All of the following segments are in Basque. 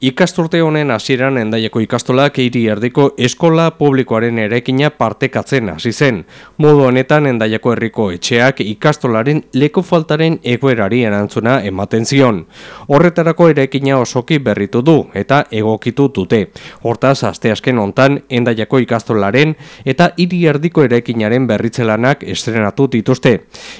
Ikasturte honen hasieran endaieko ikastolak eiri erdiko eskola publikoaren erekina partekatzen hasi zen. Modu honetan endaieko herriko etxeak ikastolaren leku faltaren egoerari erantzuna ematen zion. Horretarako erekina osoki berritu du eta egokitu dute. Hortaz, aste asken hontan endaieko ikastolaren eta hiri erdiko erekinaren berritzelanak estrenatu dituzte.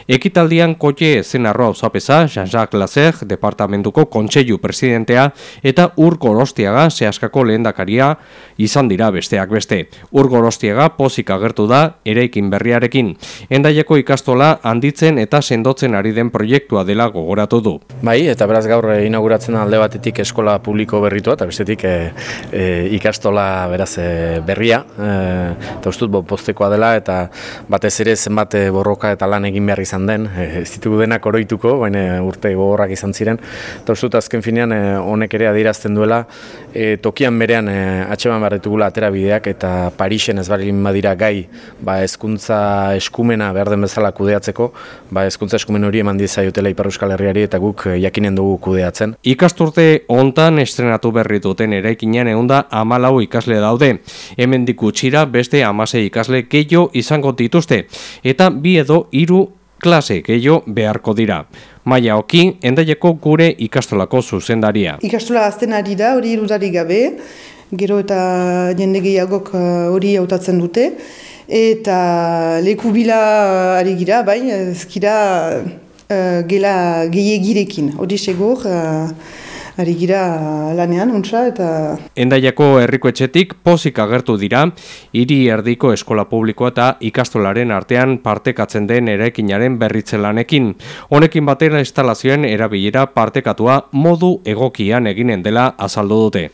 Ekitaldian kote zen arroa uzapeza, Jean-Jacques Lazer, departamentuko kontseilu presidentea eta Urgorostiaga zehaskako lehendakaria izan dira besteak beste. Urgorostiaga pozik agertu da eraikin berriarekin. Endaieko ikastola handitzen eta sendotzen ari den proiektua dela gogoratu du. Bai, eta beraz gaur inauguratzen alde batetik eskola publiko berritua eta bestetik e, ikastola beraz e, berria. E, eta ustut bo, postekoa dela eta batez ere zenbat borroka eta lan egin behar izan den. E, ez ditugu denak oroituko, baina urte gogorrak izan ziren. Eta ustut azken finean honek ere adirazten duela e, tokian berean e, atxeman barretugula atera bideak eta Parisen ez barilin badira gai ba, ezkuntza eskumena behar den bezala kudeatzeko ba, ezkuntza eskumen hori eman dizaiotela Ipar Euskal Herriari eta guk e, jakinen dugu kudeatzen. Ikasturte hontan estrenatu berri duten eraikinean egonda amalau ikasle daude. Hemen dikutxira beste amase ikasle keio izango dituzte eta bi edo hiru klase gehiago beharko dira. Maia oki, endaieko gure ikastolako zuzendaria. Ikastola azten ari da, hori irudari gabe, gero eta jende gehiagok uh, hori hautatzen dute, eta leku bila ari gira, bai, ezkira uh, gela gehiagirekin, hori segur, uh, ari gira lanean, untsa, eta... Endaiako herriko etxetik pozik agertu dira, hiri erdiko eskola publikoa eta ikastolaren artean partekatzen den erekinaren berritzelanekin. Honekin batera instalazioen erabilera partekatua modu egokian eginen dela azaldu dute.